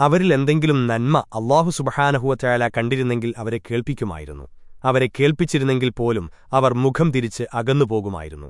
അവരിൽ എന്തെങ്കിലും നന്മ അള്ളാഹു സുബഹാനഹുവറ്റയാല കണ്ടിരുന്നെങ്കിൽ അവരെ കേൾപ്പിക്കുമായിരുന്നു. അവരെ കേൾപ്പിച്ചിരുന്നെങ്കിൽ പോലും അവർ മുഖം തിരിച്ച് അകന്നുപോകുമായിരുന്നു.